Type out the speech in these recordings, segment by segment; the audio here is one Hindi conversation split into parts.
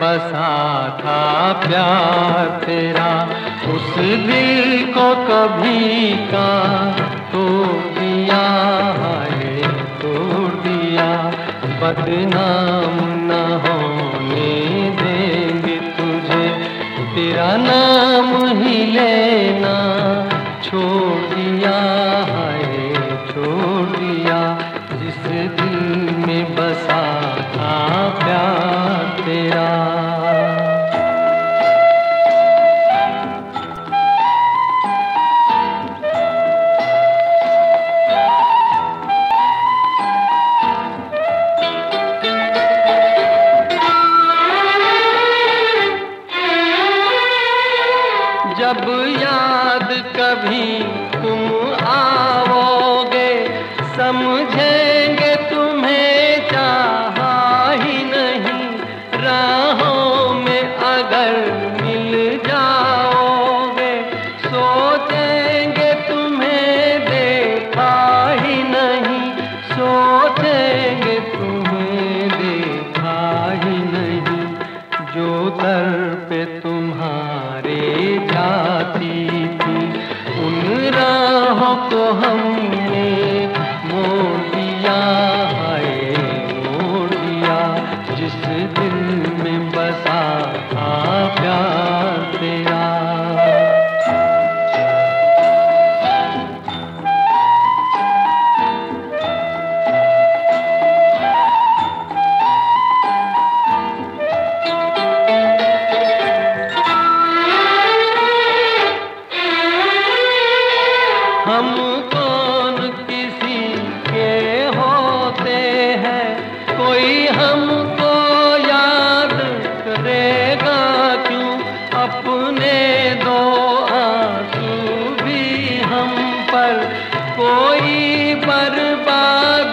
बसा था प्यार तेरा। उस दिल को कभी का तो दिया है तोड़ दिया। बदनाम न होने देंगे तुझे। तेरा नाम ही लेना छोड़ दिया है छोड़ दिया जिस दिल में याद कभी तुम आओगे, समझेंगे तुम्हें चाहा ही नहीं, राहों में अगर मिल जाओगे, सोचेंगे तुम्हें देखा ही नहीं, सोचेंगे तुम्हें देखा ही नहीं, जो दर पे तुम्हारे जाती राहों को हम कौन किसी के होते हैं? कोई हमको याद करेगा क्यों? अपने दो आँसू भी हम पर कोई बर्बाद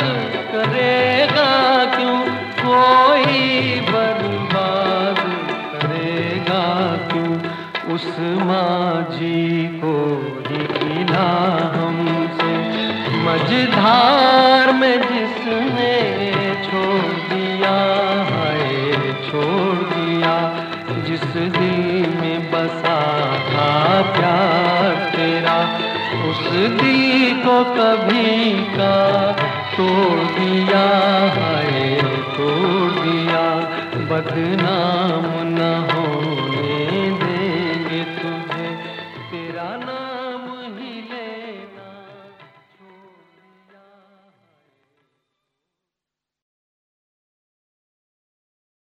करेगा क्यों? कोई बर्बाद करेगा क्यों? उस माझी को ही हमसे मझधार में जिसने छोड़ दिया है, छोड़ दिया। जिस दिल में बसा था प्यार तेरा, उस दिल को कभी का तोड़ दिया है, तोड़ दिया। बदनाम न हो